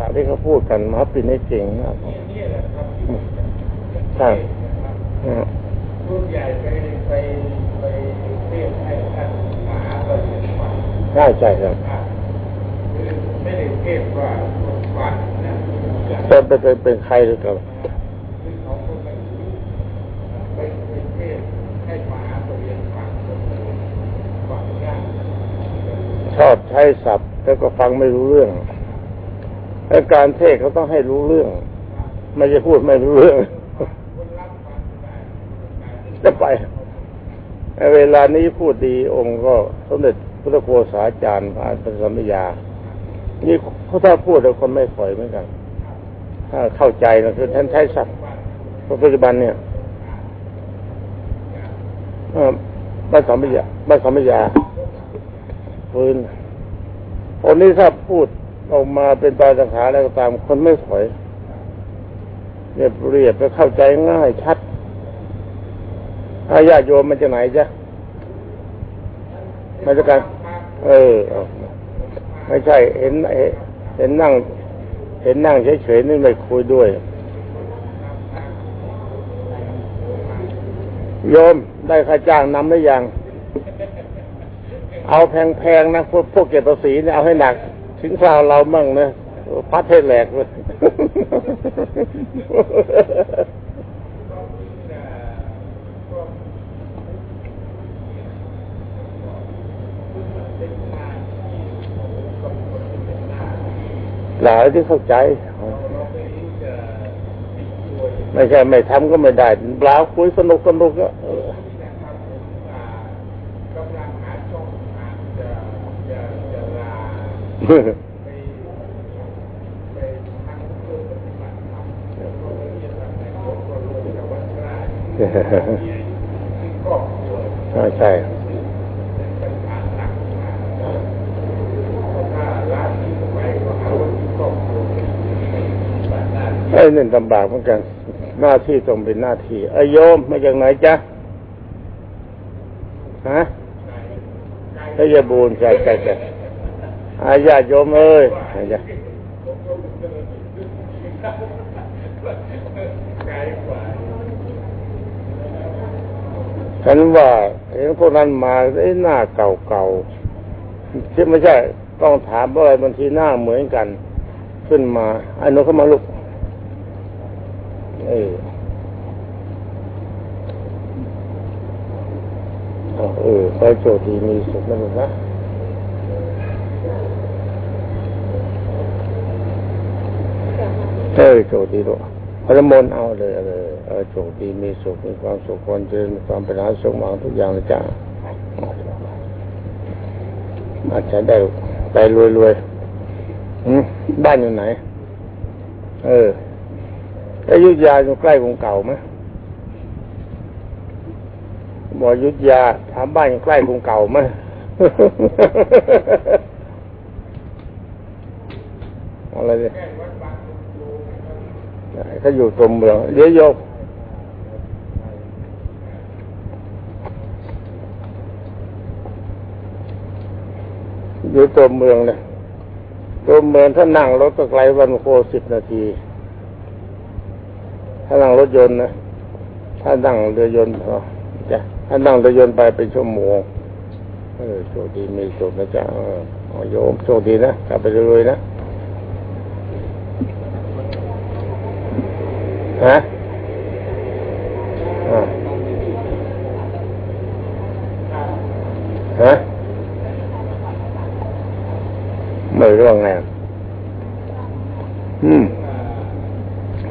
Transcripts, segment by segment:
ถาที่เขาพูดกันมาปิดให้เก่งนะใช่รุ่นใหญ่ไปไปไปเรียกให้ท่านมหาปริญญาใช่ใช่ครับไม่ได้เทศว่าฝันนะเป็นเป็นเป็นใครหรือเปล่าชอบใช้ศัพท์แล้วก็ฟังไม่รู้เรื่อง อาการเทศเขาต้องให้รู้เรื่อง ไม่จะพูดไม่รู้เรื่องจะไปเวลานี้พูดดีองค์ก็สมเด็จพระโคสาจารย์พระสัมมยา นี่เขาถ้าพูดแล้วคนไม่ปล่อยเหมือนกัน ถ้าเข้าใจนะคือท่านใช้ศัพท์ปัจจุบันเนี่ยบ้านสัมมยาบ้านสัมมยาฟื้นคนนี้ถ้าพูด ออกมาเป็นตาสังขาแล้วก็ตาม คนไม่ถอยเรียบเรียบไปเข้าใจง่ายชัดอาญาโยมมันจะไหนจ๊ะมาจากการเออ ไม่ใช่ เห็นเห็นนั่ง เห็นนั่งเฉยๆนี่ไม่คุยด้วยโยมได้ค่าจ้างนำได้ยัง เอาแพงๆนะพวกพวกเก็บภาษีเนี่ยเอาให้หนัก ถึงคราวเรามั่งนะพัดให้แหลกเลยหลายที่เข้าใจ ไม่ใช่ไม่ทำก็ไม่ได้เปล่าคุยสนุกสนุกก็ ใช่ใช่ไอ้นี่ลำบากเหมือนกัน หน้าที่ต้องเป็นหน้าที่ไอโยมมาจากไหนจ๊ะฮะไอ้ยาบูนใช่ใช่ใช่ อาญาโยมเอ้ยฉันว่าเห็นพวกนั้นมาไอ้หน้าเก่าๆที่ไม่ใช่ต้องถามว่าอะไรบางทีหน้าเหมือนกัน ขึ้นมาไอ้นกเข้ามาลุกเออเออไปโจทย์ดีมีสุขนะลูกนะ เออโชคดีลูกพระมนเอาเลยเลยเออโชคดีมีสุขมีความสุขความเจริญมีความเป็นอาสมหวังทุกอย่างเลยจ้าอาจจะได้ไปรวยรวยบ้านอยู่ไหน เอออายุยาอยู่ใกล้กรุงเก่าไหมบอกยุธยาถามบ้านอยู่ใกล้กรุงเก่าไหมอะไรเนี่ย เขาอยู่ตรงเมืองเดี๋ยวโยกอยู่ตัวเมืองเลยตัวเมืองถ้านั่งรถก็ไกลวันโคสิบนาที ถ้านั่งรถยนต์นะ ถ้านั่งเรือยนต์พอจ้ะถ้านั่งเรือยนต์ไปเป็นชั่วโมงเออโชคดีมีโชคนะจ๊ะโยมโชคดีนะกลับไปเรื่อยนะ ฮะฮะไม่รู้ไงอืม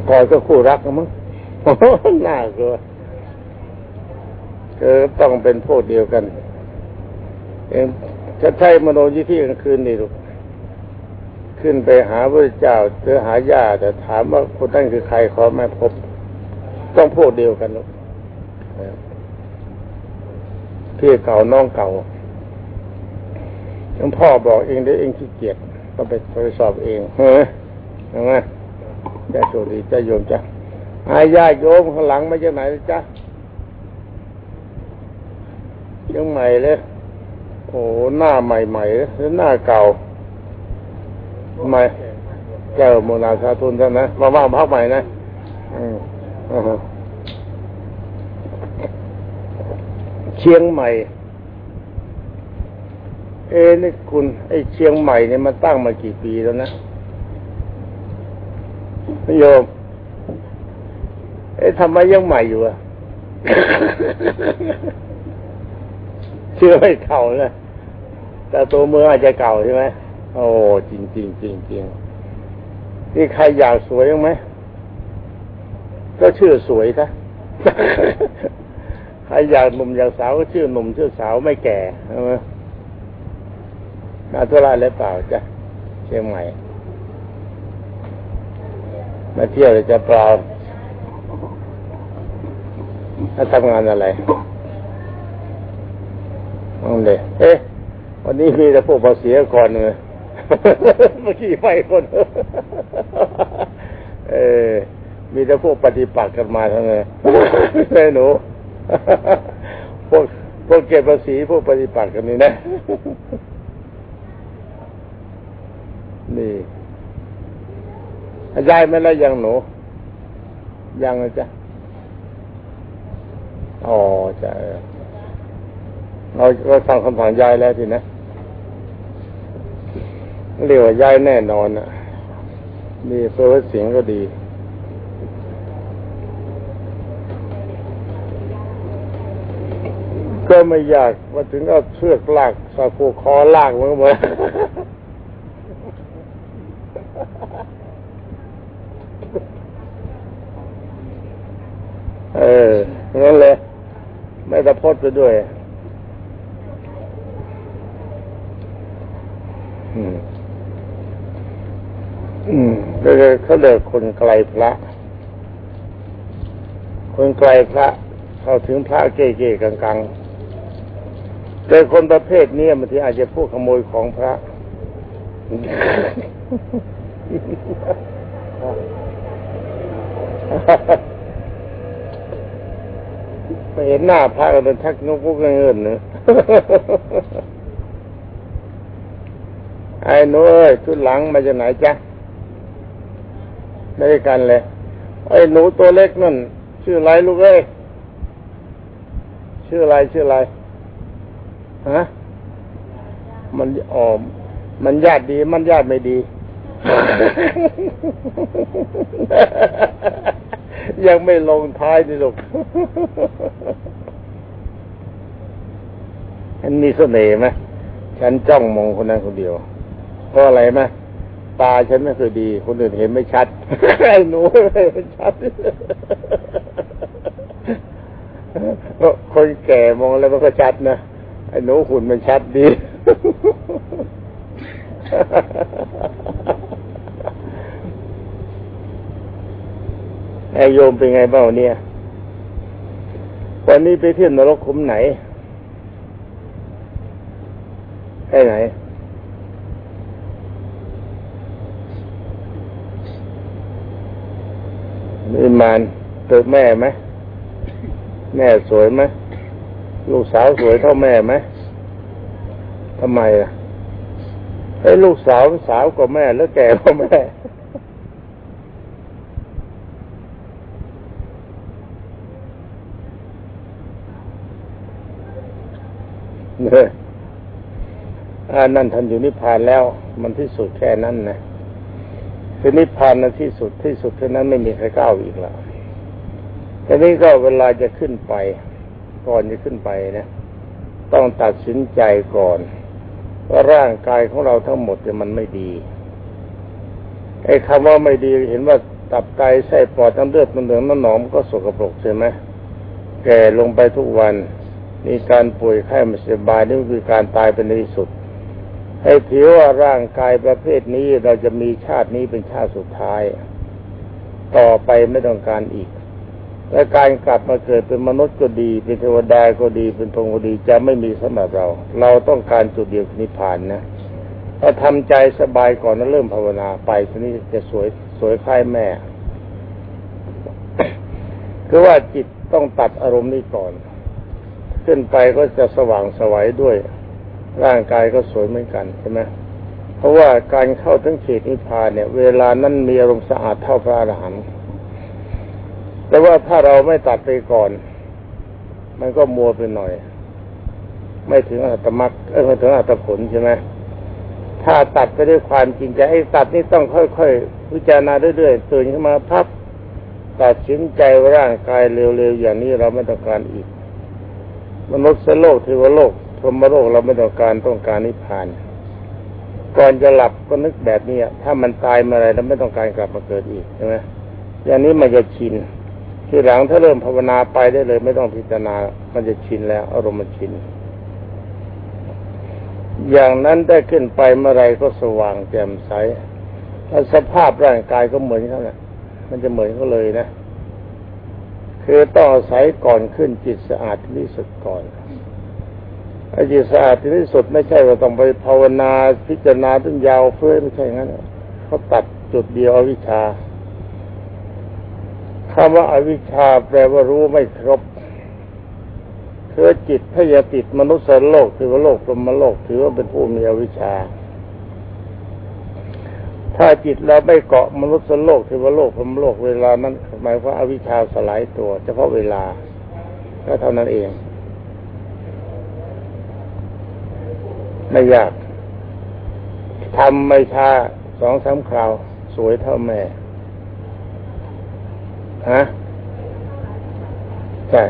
กอยก็คู่รักมั้งน่ากลัวคือต้องเป็นพวกเดียวกัน เองจะใช้มโนยิที่กลางคืนนี่ลูก ขึ้นไปหาพระเจ้าเจอหาญาแต่ถามว่าคนนั้นคือใครขอไม่พบ ต้องพูดเดียวกันลูกพี่เก่าน้องเก่าหลวงพ่อบอกเองได้เองขี้เกียจต้องไปไปสอบเองเฮ้ยยังไงจะโชดีจะโยมจ้ะอาญาโยมข้างหลังมาจากไหนจ้ะยังใหม่เลยโอ้หน้าใหม่ๆหรือหน้าเก่า ไม่แก้วโมนาสาทุนท่านนะมาว่างพักใหม่นะอืมอ่าฮะเชียงใหม่ เอ้นี่คุณ ไอ้เชียงใหม่เนี่ยมันตั้งมากี่ปีแล้วนะโยมเอ๊ะทำไมยังใหม่อยู่อะเชื่อไม่เก่านะแต่ตัวเมืองอาจจะเก่าใช่ไหม โอ้จริงจริงจริงจริงนี่ใครอยากสวยยังไหมก็ชื่อสวยซะใครอยากหนุ่มอยากสาวก็ชื่อหนุ่มชื่อสาวไม่แก่ใช่ไหมนาทุราเลยเปล่าจ้ะเชียงใหม่มาเที่ยวจะเปล่าถ้าทำงานอะไรนั่นเลยเอ๊ะ วันนี้มีแต่พวกภาษีก่อนเลย เมื่อกี้ไปคน เออมีแต่พวกปฏิปักษ์กันมาทั้งนั้นใช่หนูพวกพวกเก็บภาษีพวกปฏิปักษ์กันนี่นะ นี่ยายไม่แล้วยังหนู ยังนะจ๊ะอ๋อจะเราเราฟังคำถามยายแล้วทีนะ เรียกว่ายายแน่นอนอะมีเพื่อเสียงก็ดี ก็ไม่อยากมาถึงเอาเชือกลากสาคูคอลากมันก็หมดเอองั้นเลย ไม่ตะพดไปด้วย อืม อืมก็ เลยเขาเลิกคนไกลพระ คนไกลพระเข้าถึงพระเก๋ๆกังๆแต่คนประเภทนี้บางทีอาจจะพูดขโมยของพระไปเห็นหน้าพระก็เป็นทักนุกุกเงินเนอะไอ้หนูเอ้ยชุดหลังมาจากไหนจ๊ะ ไม่ได้กันเลยไอ้หนูตัวเล็กนั่น ชื่ออะไรลูกเอ้ยชื่ออะไรชื่ออะไรฮะมันอ๋อมันญาติดี มันญาติไม่ดี ยังไม่ลงท้ายนี่ลูกมันมีเสน่ห์ไหมฉันจ้องมองคนนั้นคนเดียวเพราะอะไรไหม ตาฉันไม่เคยดี คนอื่นเห็นไม่ชัดไอ้หนูไม่ชัดคนแก่มองแล้วมันก็ชัดนะไอ้หนูหุ่นมันชัดดี ไอโยมเป็นไงบ้างเนี่ย วันนี้ไปเที่ยวนรกขุมไหนไปไหน มีมานเจอแม่ไหมแม่สวยไหมลูกสาวสวยเท่าแม่ไหมทำไมอะไอ้ลูกสาวสาวกว่าแม่แล้วแก่กว่าแม่เนี่ยอานั่นท่านอยู่นิพพานแล้ว มันที่สุดแค่นั้นนะ คือนิพพานนั้นที่สุดที่สุดเท่านั้นไม่มีใครก้าวอีกแล้วทีนี้ก็เวลาจะขึ้นไป ก่อนจะขึ้นไปนะ ต้องตัดสินใจก่อนว่าร่างกายของเราทั้งหมดเนี่ยมันไม่ดีไอ้คำว่าไม่ดีเห็นว่าตับไตไส้ปอดน้ำเลือดน้ำเหลืองน้ำหนองมันก็สกปรกใช่ไหมแก่ลงไปทุกวัน มีการป่วยไข้ไม่สบายนี่คือการตายเป็นที่สุด ให้ถือว่าร่างกายประเภทนี้เราจะมีชาตินี้เป็นชาติสุดท้าย ต่อไปไม่ต้องการอีก และการกลับมาเกิดเป็นมนุษย์ก็ดี เป็นเทวดาก็ดีเป็นพรหมก็ดีจะไม่มีสำหรับเรา เราต้องการจุดเดียวนิพพานนะถ้าทำใจสบายก่อนแล้วเริ่มภาวนาไปทีนี้จะสวยสวยคล้ายแม่คือว่าจิตต้องตัดอารมณ์นี้ก่อน ขึ้นไปก็จะสว่างสวัยด้วย ร่างกายก็สวยเหมือนกันใช่ไหมเพราะว่าการเข้าถึงเขตนิพพานเนี่ย เวลานั้นมีอารมณ์สะอาดเท่าพระอรหันต์แต่ว่าถ้าเราไม่ตัดไปก่อน มันก็มัวไปหน่อย ไม่ถึงอัตมรรคเออไม่ถึงอัตผลใช่ไหมถ้าตัดไปด้วยความจริงใจไอ้ตัดนี่ต้องค่อยๆพิจารณาเรื่อยๆตื่นขึ้นมาพับตัดสินใจว่าร่างกายเร็วๆอย่างนี้เราไม่ต้องการอีก มนุษย์โลกเทวโลก พรหมโลกเราไม่ต้องการต้องการนิพพาน ก่อนจะหลับก็นึกแบบนี้ถ้ามันตายเมื่อไรเราไม่ต้องการกลับมาเกิดอีกใช่ไหมอย่างนี้มันจะชิน ทีหลังถ้าเริ่มภาวนาไปได้เลย ไม่ต้องพิจารณา มันจะชินแล้ว อารมณ์มันชิน อย่างนั้นได้ขึ้นไปเมื่อไรก็สว่างแจ่มใสแล้วสภาพร่างกายก็เหมือนเขาเนี่ยมันจะเหมือนเขาเลยนะ คือต้องอาศัยก่อนขึ้นจิตสะอาดที่สุดก่อน ไอ้จิตสะอาดที่สุดไม่ใช่ว่าต้องไปภาวนาพิจารณาต้นยาวเฟ้ยไม่ใช่งั้นเขาตัดจุดเดียวอวิชชาคำว่าอาวิชชาแปลว่ารู้ไม่ครบคือจิตถ้าอย่าติดมนุษย์โลกถือว่าโลกพรหมโลกถือว่าเป็นผู้มีอวิชชา ถ้าจิตเราไม่เกาะมนุษย์โลกถือว่าโลกพรมโลกเวลานั้นหมายว่าอาวิชชาสลายตัว เฉพาะเวลาก็เท่านั้นเอง ไม่ยากทำไม่ช้าสองสามคราว สวยเท่าแม่ฮะใช่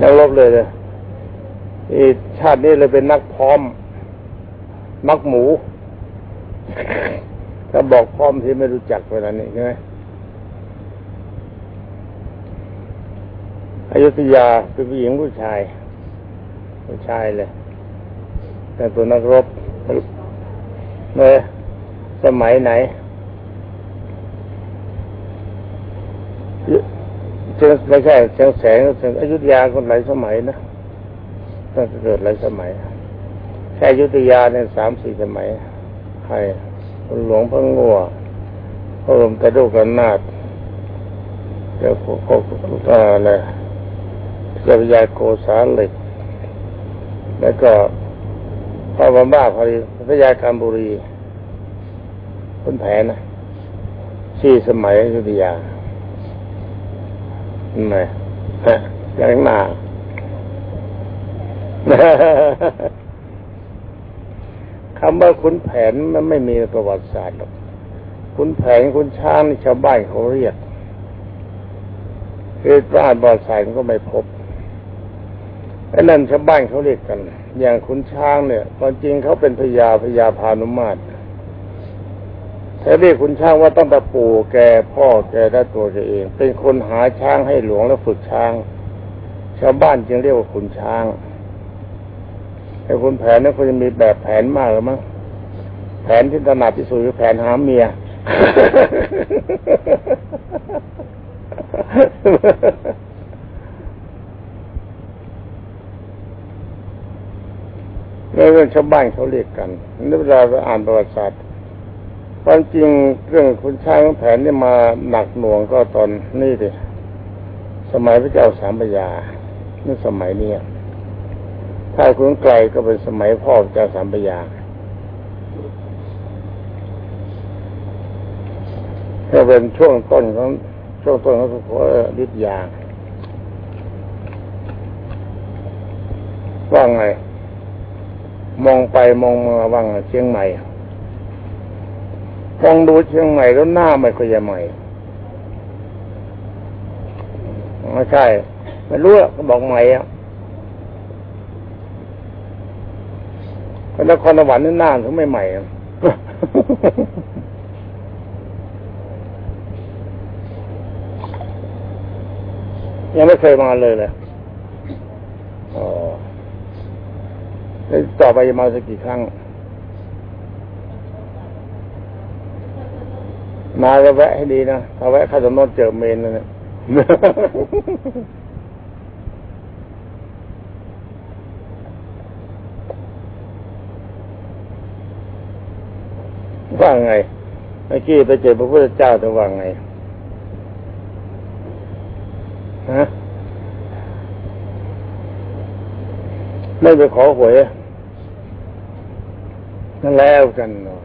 นักลบเลยเลยอีชาตินี้เลยเป็นนักพร้อมนักหมู ถ้าบอกพร้อมที่ไม่รู้จักเวลานี้ใช่ไหม อยุธยาเป็นผู้หญิงผู้ชาย ผู้ชายเลยแต่ตัวนักรบเมื่อสมัยไหนไม่ใช่แสงแสงแสงอยุธยาคนหลายสมัยนะตั้งเกิดหลายสมัย แค่อยุธยาเนี่ยสามสี่สมัยใครคนหลวงพระงัวพระลมตะดุกันนาดเดี๋ยวพวกอะไร เจ้าพยาโกสาเหล็ก แล้วก็พระบรมบ้าพอดีพระยาการบุรีคนแผนนะสี่อสมัยอยุธยาไม่ยังหนาคำว่าขุนแผนมันไม่มีประวัติศาสตร์หรอกขุนแผนขุนช้างนี่ชาวบ้านเขาเรียกคือบ้านบอดสายก็ไม่พบ ไอ้นั่นชาวบ้านเขาเรียกกัน อย่างขุนช้างเนี่ยความจริงเขาเป็นพญาพญาพานุมาตรแต่เรียกคุณช้างว่าตั้งแต่ปู่แกพ่อแกและตัวแกเอง เป็นคนหาช้างให้หลวงและฝึกช้าง ชาวบ้านจึงเรียกว่าขุนช้างแต่คุณแผนนั้นคุณจะมีแบบแผนมากหรือมั้งแผนที่ถนัดที่สุดคือแผนหาเมีย เรื่องชาวบ้านเขาเรียกกันนี่เวลาเราอ่านประวัติศาสตร์ความจริงเรื่องคุณชางแผนนี่มาหนักหน่วงก็ตอนนี่ดิสมัยพระเจ้าสามปัญญานี่สมัยนี้ถ้าคุณไกลก็เป็นสมัยพ่อพระเจ้าสามปัญญาก็เป็นช่วงต้นของช่วงต้นของสุโขทัยยาว่าไง มองไปมองมาว่างเชียงใหม่มองดูเชียงใหม่แล้วหน้าไม่ค่อยจะใหม่ไม่ใช่ไม่รู้ก็บอกใหม่อะคนนครสวรรค์นี่หน้าถึงไม่ใหม่ยังไม่เคยมาเลยเลยอ๋อ แล้วต่อไปจะมาสักกี่ครั้ง มาก็แวะให้ดีนะถ้าแวะข้าจะนอนเจอเมนนะเนี่ยว่าไงเมื่อกี้ไปเจอพระพุทธเจ้าจะว่าไงฮะ พ ไม่ไปขอหวยนั่นแล้วกันเนาะ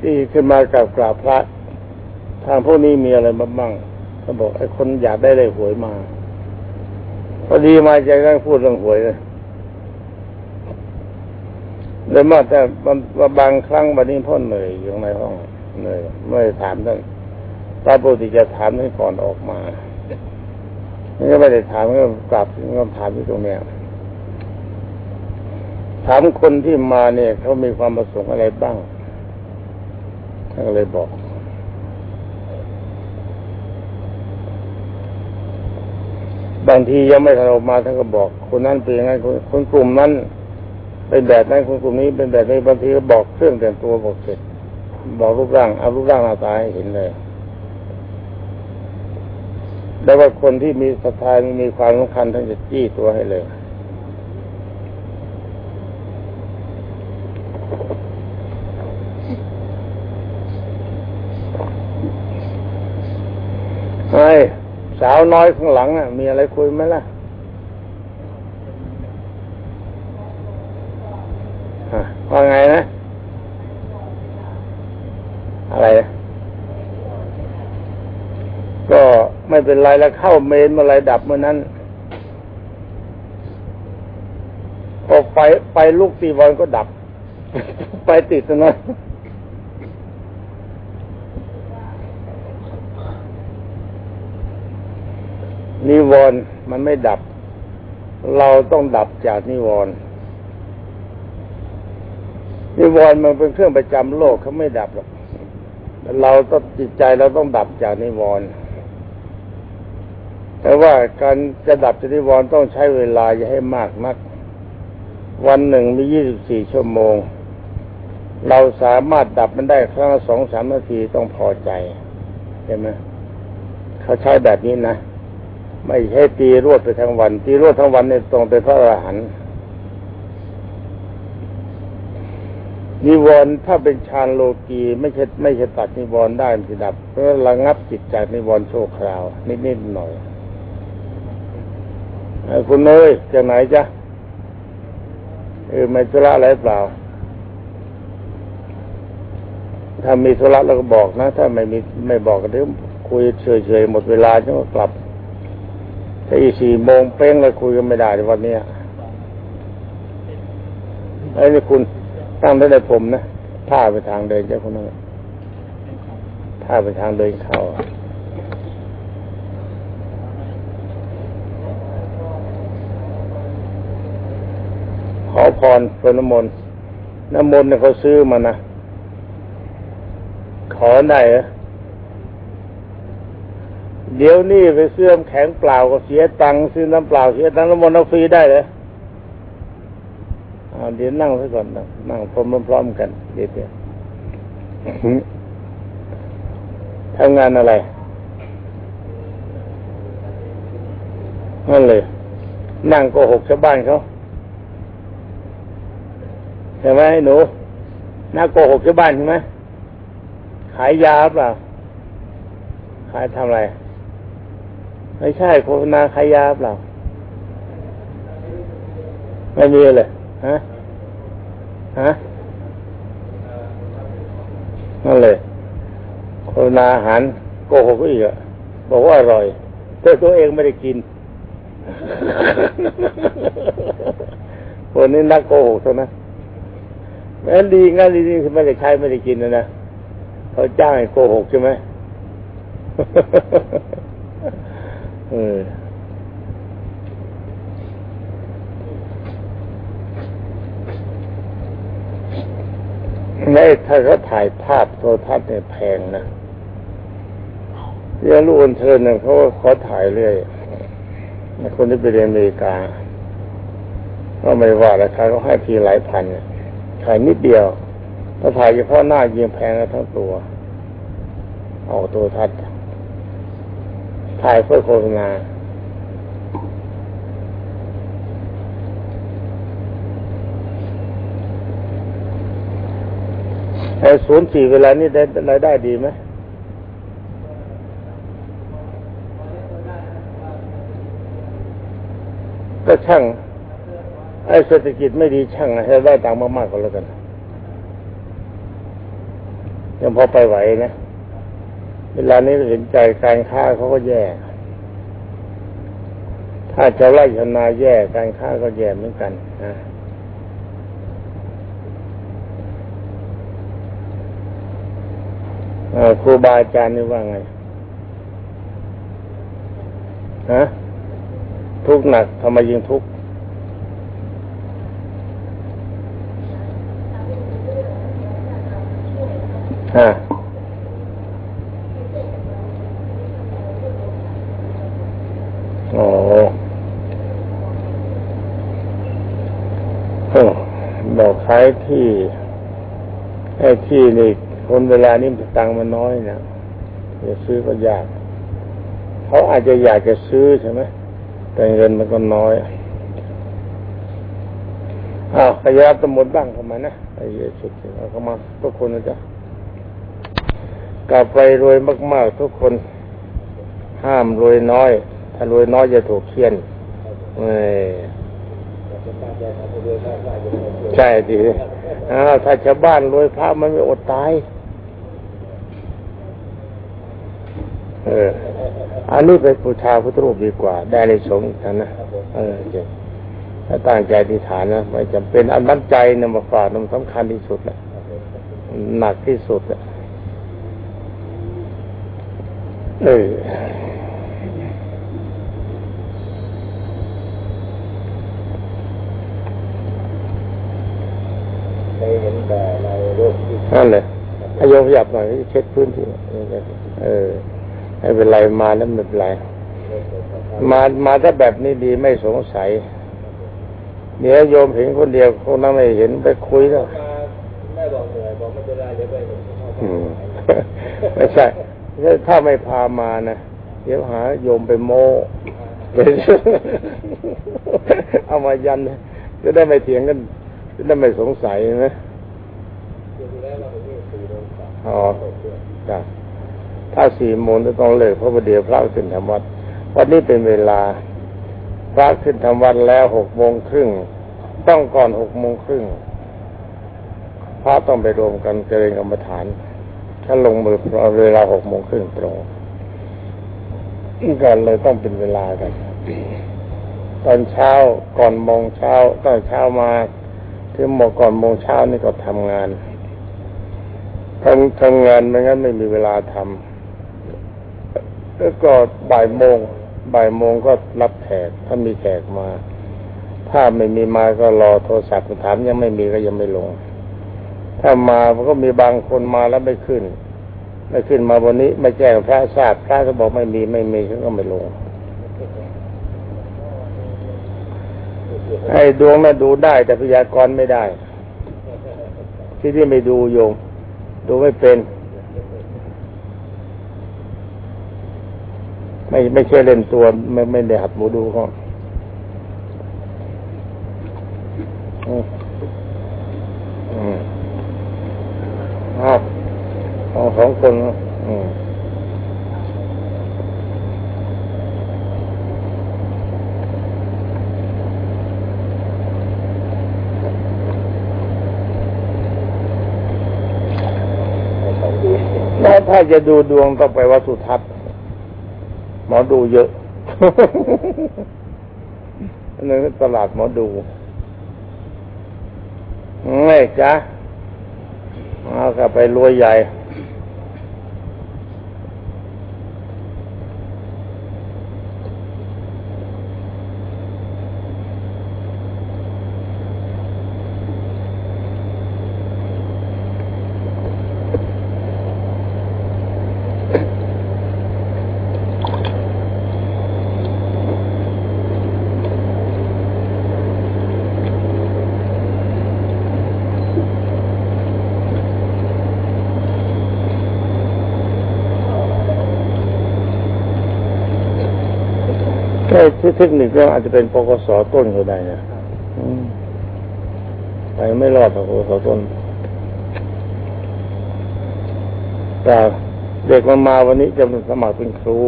ที่ขึ้นมากับกราบพระ ทางพวกนี้มีอะไรมาบ้างเขาบอกไอ้คนอยากได้เลยหวยมา พอดีมาใจก็พูดเรื่องหวยเลยเลยมาแต่บางครั้งวันนี้พ่อเหนื่อยอยู่ในห้องเหนื่อยไม่ถามท่านตาปกติจะถามท่านก่อนออกมา นี่ก็ไม่ได้ถามก็กลับก็ถามที่ตรงเนี้ยถามคนที่มาเนี่ยเขามีความประสงค์อะไรบ้างท่านก็เลยบอก บางทียังไม่ทันออกมาท่านก็บอก คนนั้นเป็นยังไงคนคนกลุ่มนั้นเป็นแบบนั้นคนกลุ่มนี้เป็นแบบนี้บางทีก็บอกเครื่องแต่งตัวบอกเสร็จบอกรูปร่างเอารูปร่างหน้าตาให้เห็นเลย แล้วว่าคนที่มีศรัทธามีความสำคัญท่านจะจี้ตัวให้เลยไอ้สาวน้อยข้างหลังอะ มีอะไรคุยไหมล่ะว่าไงนะ อะไรนะก็ไม่ เป็นไรแล้วเข้าเมนเมื่อไรดับเมื่อนั้นพอไฟไฟลุกตีวอนก็ดับไฟติดนะนิวรณ์มันไม่ดับ เราต้องดับจากนิวรณ์นิวรณ์มันเป็นเครื่องประจำโลกเขาไม่ดับหรอกเราต้องจิตใจเราต้องดับจากนิวรณ์ แต่ว่าการจะดับจากนิวรณ์ต้องใช้เวลาอย่าให้มากนัก วันหนึ่งมียี่สิบสี่ชั่วโมง เราสามารถดับมันได้ครั้งละสองสามนาทีต้องพอใจเห็นไหมเขาใช้แบบนี้นะ ไม่ใช่ตีรวดไปทั้งวัน ตีรวดทั้งวันเนี่ยตรงเป็นพระอรหันต์นิวรณ์ถ้าเป็นฌานโลกีไม่ใช่ไม่ใช่ตัดนิวรณ์ได้มันจะดับเพราะระงับจิตจากนิวรณ์โชคราว นิดๆหน่อย คุณเนยจากไหนจ๊ะเออไม่ธุระอะไรเปล่า ถ้ามีธุระเราก็บอกนะ ถ้าไม่มีไม่บอกก็เดี๋ยวคุยเฉยๆหมดเวลาจะก็กลับถ้าอีสี่โมงเป้งเราคุยกันไม่ได้ในวันนี้ไอ้นี่คุณตั้งได้ในผมนะท่าไปทางเดินเจ้าคนนั้นท่าไปทางเดินเข้าข อพรพรน้ำมนต์น้ำมนต์เนี่ยเขาซื้อมานะ ขอได้เหรอเดี๋ยวนี้ไปเสื่อมแข็งเปล่าก็เสียตังค์ซื้อน้ำเปล่าเสียตังค์น้ำมนต์ฟรีได้เหรอเดี๋ยวนั่งซะก่อนนะนั่งพร้อมๆกันเดี๋ยวทำงานอะไรนั่นเลย นั่งโกหกชาวบ้านเขา ใช่ไหมหนูน่าโกหกชาวบ้านใช่ไหมขายยาเปล่าขายทำอะไร ไม่ใช่โฆษณาขายยาเปล่าไม่มีเลยฮะฮะนั่นเลยโฆษณาอาหารโกหกอีกอะบอกว่าอร่อย แต่ตัวเองไม่ได้กินคนนี้นักโกหกเท่านั้น แม้ดีงั้นดีนี่ไม่ได้ใช้ไม่ได้กินนะนะเขาจ้างให้โกหกใช่ไหมเออในถ้าเขาถ่ายภาพโทรทัศน์เนี่ยแพงนะเรียรู้อันเทินเนี่ยเขาขอถ่ายเรื่อยคนที่ไปเรียนอเมริกา ก็ไม่ว่าราคาเขาให้ทีหลายพันเนี่ย ถ่ายนิดเดียวถ้าถ่ายเฉพาะหน้ายิงแพงทั้งตัวออกตัวทัดถ่ายเพื่อโฆษณาไอ้ศูนย์สี่เวลานี้ได้รายได้ดีไหมก็ช่าง ไอ้เศรษฐกิจไม่ดีช่างให้ได้ตังค์มากๆก็แล้วกันยังพอไปไหวนะเวลานี้เห็นใจการค้าเขาก็แย่ ถ้าจะไล่ชนาแย่การค้าก็แย่เหมือนกันนะครูบาอาจารย์นี่ว่าไงฮะทุกหนักทำไมยิงทุกข์ โอ้โอ้บอกขายที่ไอ้ที่นี่คนเวลานี้ตังค์มันน้อยนะจะซื้อก็ยาก เขาอาจจะอยากจะซื้อใช่ไหมแต่เงินมันก็น้อยอ้าวขยับสมุดบ้างเข้ามานะไอ้เยสุดเอาเข้ามาทุกคนนะจ๊ะ กลับไปรวยมาก ๆ ทุกคนห้ามรวยน้อย ถ้ารวยน้อยจะถูกเคี่ยนเอใช่ดีอ้าวถ้าชาวบ้านรวยพระมันไม่อดตาย เออ อันนี้ไปบูชาพุทธรูปดีกว่า ได้ในสงฆ์กันนะ เออเจ๋งถ้าตั้งใจที่ฐานนะไม่จำเป็นอันนั้นใจนี่ยมาฝากมันสำคัญที่สุดแหละหนักที่สุดแหละ เออเคยเห็นแต่ในโลกที่นั่นเลยอาโยมขยับหน่อยเช็ดพื้นที่เออไม่เป็นไรมาแล้วไม่เป็นไร มามาถ้าแบบนี้ดีไม่สงสัย เดี๋ยวโยมเห็นคนเดียวคงนั่งไม่เห็นไปคุยแล้วมาไม่บอกเหนื่อยบอกไม่เป็นไรเดี๋ยวไปเห็นข้าวอืมไม่ใช่ ถ้าไม่พามานะเดี๋ยวหาโยมไปโมเอามายัน จะได้ไม่เถียงกันจะได้ไม่สงสัยนะอ๋อจ้ะถ้าสี่โมงจะต้องเลิกเพราะว่าเดี๋ยวพระขึ้นทำวัดวันนี้เป็นเวลา พระขึ้นทำวัดแล้วหกโมงครึ่งต้องก่อนหกโมงครึ่งพระต้องไปรวมกันเจริญกรรมฐาน ถ้าลงมือเวลาหกโมงครึ่งตรงกันเลยต้องเป็นเวลากัน ตอนเช้าก่อนโมงเช้าตอนเช้ามาถึงโมงก่อนโมงเช้านี่ก็ทำงานทำทำงานไม่งั้นไม่มีเวลาทำแล้วก็บ่ายโมงบ่ายโมงก็รับแขกถ้ามีแขกมา ถ้าไม่มีมาก็รอโทรศัพท์ถามยังไม่มีก็ยังไม่ลง ถ้ามามันก็มีบางคนมาแล้วไม่ขึ้น ไม่ขึ้นมาวันนี้ไม่แจ้งพระทราบพระก็บอกไม่มีไม่มีฉันก็ไม่ลงไอ้ดวงน่ะดูได้ แต่พยากรณ์ไม่ได้ ที่ที่ไม่ดูโยมดูไม่เป็น ไม่ไม่ใช่เล่นตัว ไม่ไม่ได้หัดหมูดูเขาอืมอืมเอาเอาสอง คนนะอืมแล้วถ้าจะดูดวงต้องไปวัดสุทัศน์หมอดูเยอะอันนั้นตลาดหมอดูไม่จ้ะเอากลับไปรวยใหญ่ แค่ ที่เทคนิคก็อาจจะเป็นปกสต้นก็ได้นะอืมไปไม่รอดหรอกปกสต้นแต่เด็กมันมาวันนี้จะสมัครเป็นครู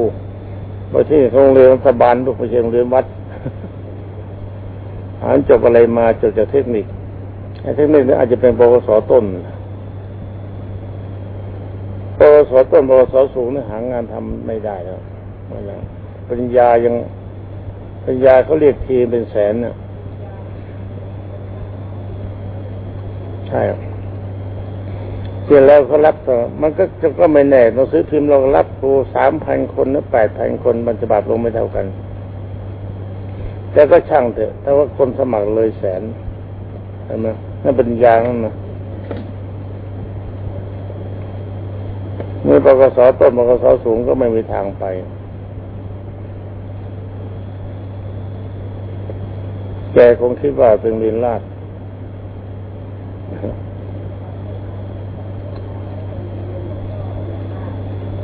ไปที่โรงเรียนรัฐบาลลูกไปเชียงเรียนวัดานจบอะไรมาจบจากเทคนิคไอ้เทคนิคนี่อาจจะเป็นปวสต้นปวสต้นปวสสูงนี่หางานทำไม่ได้แล้วไม่ยังปริญญายัง ปริญญาเขาเรียกทีเป็นแสนเนี่ยใช่เสร็จแล้วเขารับต่อ มันก็จะก็ไม่แน่หนังสือพิมพ์เรารับครูสามพันคนหรือแปดพันคนบรรจะบัตลงไม่เท่ากัน แต่ก็ช่างเถอะถ้าว่าคนสมัครเลยแสนใช่ไหมนั่นเป็นยางนั่นนะเมื่อปกสต้นปกสสูงก็ไม่มีทางไป แกคงคิดว่าเป็นลินลาด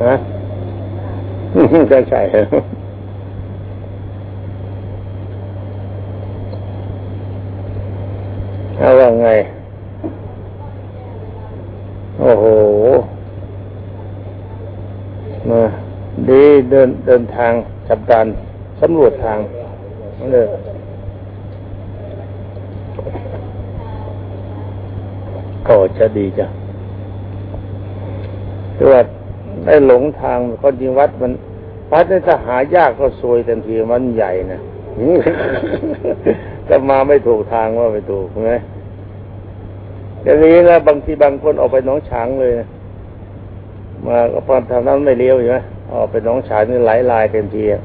ฮะก็ใช่เอาว่าไง โอ้โหมาดีเดินเดินทางจับดานสำรวจทางเลยก็ จะดีจ้ะคือว่าได้หลงทางก็จริงวัดมันวัดนี่ถ้าหายากก็ซวยทันทีมันใหญ่นะจะมาไม่ถูกทางว่าไม่ถูกไหมอย่างนี้แล้วบางทีบางคนออกไปน้องฉางเลยนะมาก็พอทำนั้นไม่เลี้ยวอยู่ไหมออกไปน้องฉางนี่ไหลลายเต็มทีอะ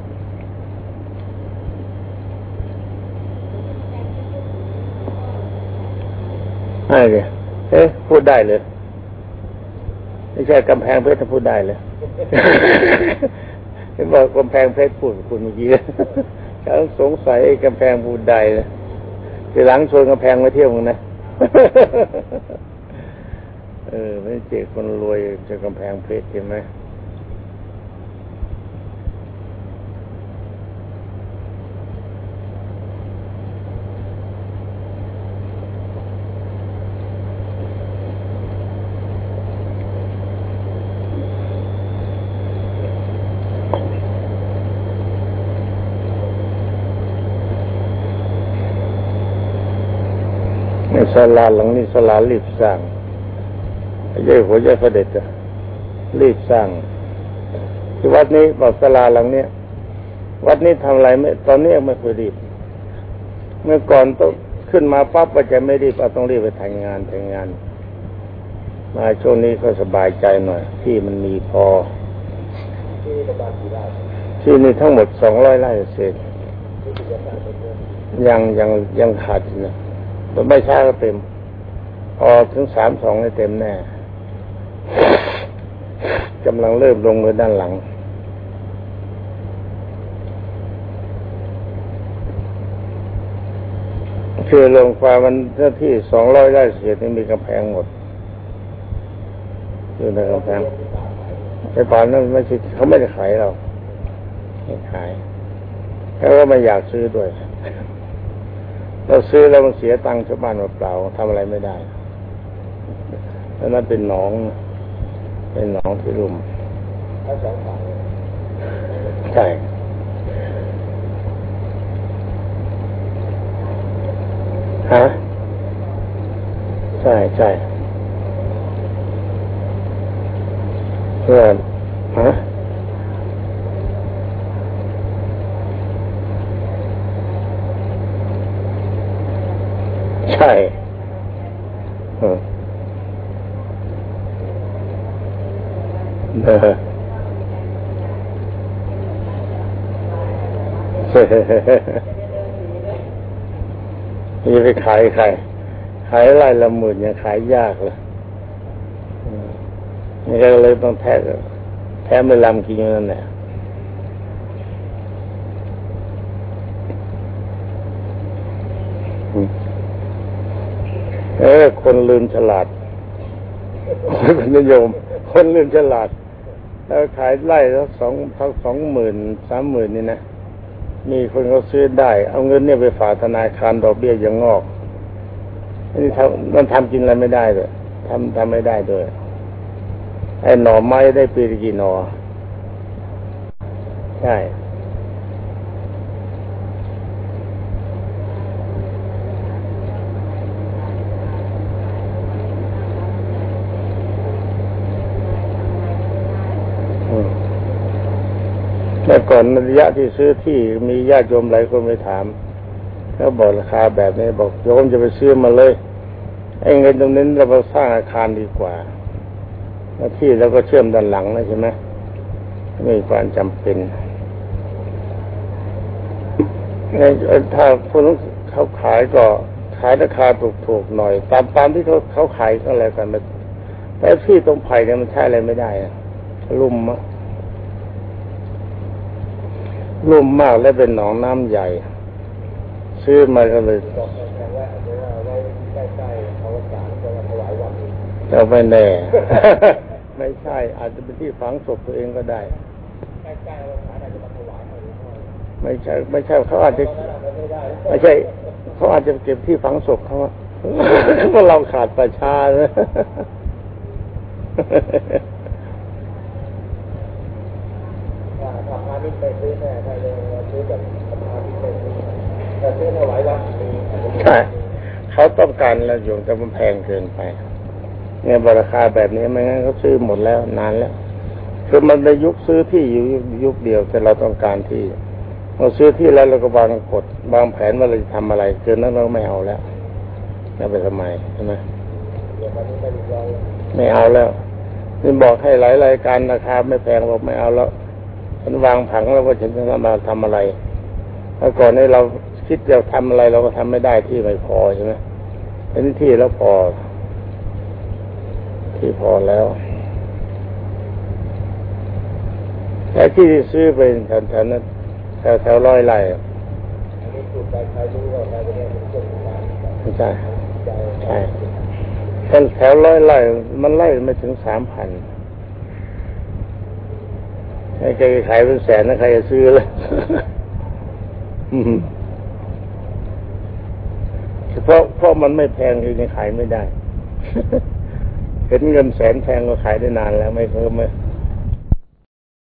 ใช่เลย เอ๊ะพูดได้เลยไม่ใช่กำแพงเพชรพูดได้เลยเห็นบอกกำแพงเพชรพูดคุณเมื่อกี้ฉันสงสัยกำแพงพูดได้เลยทีหลังชวนกำแพงมาเที่ยวมึงนะเออไม่เจ๊คนรวยจะกำแพงเพชรเห็นไหมใน ศาลาหลังนี้ศาลารีบสร้างใหญ่หัวใหญ่พระเด็จอะรีบสร้างที่วัดนี้บอกศาลาหลังเนี้ยวัดนี้ทำอะไรไม่ตอนนี้ไม่เคยรีบ เมื่อก่อนต้องขึ้นมาปั๊บก็จะไม่รีบเอาต้องรีบไปทำงานทำงาน มาช่วงนี้ก็สบายใจหน่อย ที่มันมีพอ ที่นี่ทั้งหมดสองร้อยไร่เศษยังยังยังขาดนะ แต่ไม่ช้าก็เต็มพอถึงสามสองนี่เต็มแน่กำลังเริ่มลงเลยด้านหลัง คือลงความันเจ้าที่สองร้อยไร่เศษนี่มีกำแพงหมดอยู่ในกำแพงไอ้ป่านนั้นไม่ใช่เขาไม่ได้ขายเราไม่ขายแล้วก็ไม่อยากซื้อด้วย เราซื้อแล้วมันเสียตังค์ชาวบ้านเปล่าทำอะไรไม่ได้แล้วนั่นเป็นหนอง เป็นหนองที่รุมใช่ฮะใช่ใช่เพื่อนฮะใช่เออเออ นี่ไปขายใครขายไร่ละหมื่นยังขายยากเลยนี่ก็เลยต้องแท้แท้ไม่ลำกินอยู่นั่นแหละเออ คนลืมฉลาด คนนิยม คนลืมฉลาด แล้วขายไร่แล้วสองทั้งสองหมื่นสามหมื่นนี่นะ มีคนเขาซื้อได้ เอาเงินเนี่ยไปฝากธนาคารดอกเบี้ยยังงอกนี่ทำมันทำกินอะไรไม่ได้เลยทำทำไม่ได้ด้วยไอ้หน่อไม้ได้ปีกี่หน่อใช่ ก่อนระยะที่ซื้อที่มีญาติโยมหลายคนไปถามเขาบอกราคาแบบนี้บอกโยมจะไปซื้อมาเลยไอ้เงินตรงนี้เราไปสร้างอาคารดีกว่าที่แล้วก็เชื่อมด้านหลังนะใช่ไหมไม่มีความจำเป็นไอ้ถ้าคนเขาขายก็ขายราคาถูกๆหน่อย ตามตามที่เขาเขาขายก็อะไรกันแต่แต่ที่ตรงไผ่เนี่ยมันใช้อะไรไม่ได้อะลุ่มมาก ลุ่มมากและเป็นหนองน้ำใหญ่ ซื้อมาก็เลยแทนว่าอาจะไว้ใกล้ๆเราถวายวัดนี้แต่ไม่แน่ ไม่ใช่ อาจจะเป็นที่ฝังศพตัวเองก็ได้ ไม่ใช่ ไม่ใช่เขาอาจจะไม่ใช่เขาอาจจะเก็บที่ฝังศพเขาอะเพราะเราขาดประชาเลย ถ้า ทำงานนี้ไปซื้อแน่ถ้าเลยซื้อแบบทำงานนี้ไปซื้อแต่ซื้อถวายวัดใช่เขาต้องการเราอยู่แต่มันแพงเกินไปเนี่ยราคาแบบนี้ไม่งั้นเขาซื้อหมดแล้วนานแล้วคือมันในยุคซื้อที่อยู่ยุคเดียวแต่เราต้องการที่เราซื้อที่แล้วเราก็วางกฎวางแผนว่าเราจะทำอะไรเกินนั้นเราไม่เอาแล้วแล้วไปทำไมใช่ไหมไม่เอาแล้วนี่บอกให้หลายรายการราคาไม่แพงบอกไม่เอาแล้ว ฉันวางผังแล้วว่าฉันจะมาทำอะไรเมื่อก่อนนี้เราคิดจะทำอะไรเราก็ทำไม่ได้ที่ไม่พอใช่ไหมอันนี้ที่แล้วพอ ที่พอแล้วแต่ที่ที่ซื้อไปแถวๆนั้นแถวแถวร้อยไร่อันนี้ถูกใจใครรู้ว่าใครจะได้เป็นคนงานไม่ใช่ใช่แถวร้อยไร่มันไร่ไม่ถึงสามพัน ให้ใครขายเป็นแสนนะใครจะซื้อเลยอืมเพราะเพราะมันไม่แพงคือยังขายไม่ได้ เห็นเงินแสนแพงก็ขายได้นานแล้ว ไม่เพิ่มไหม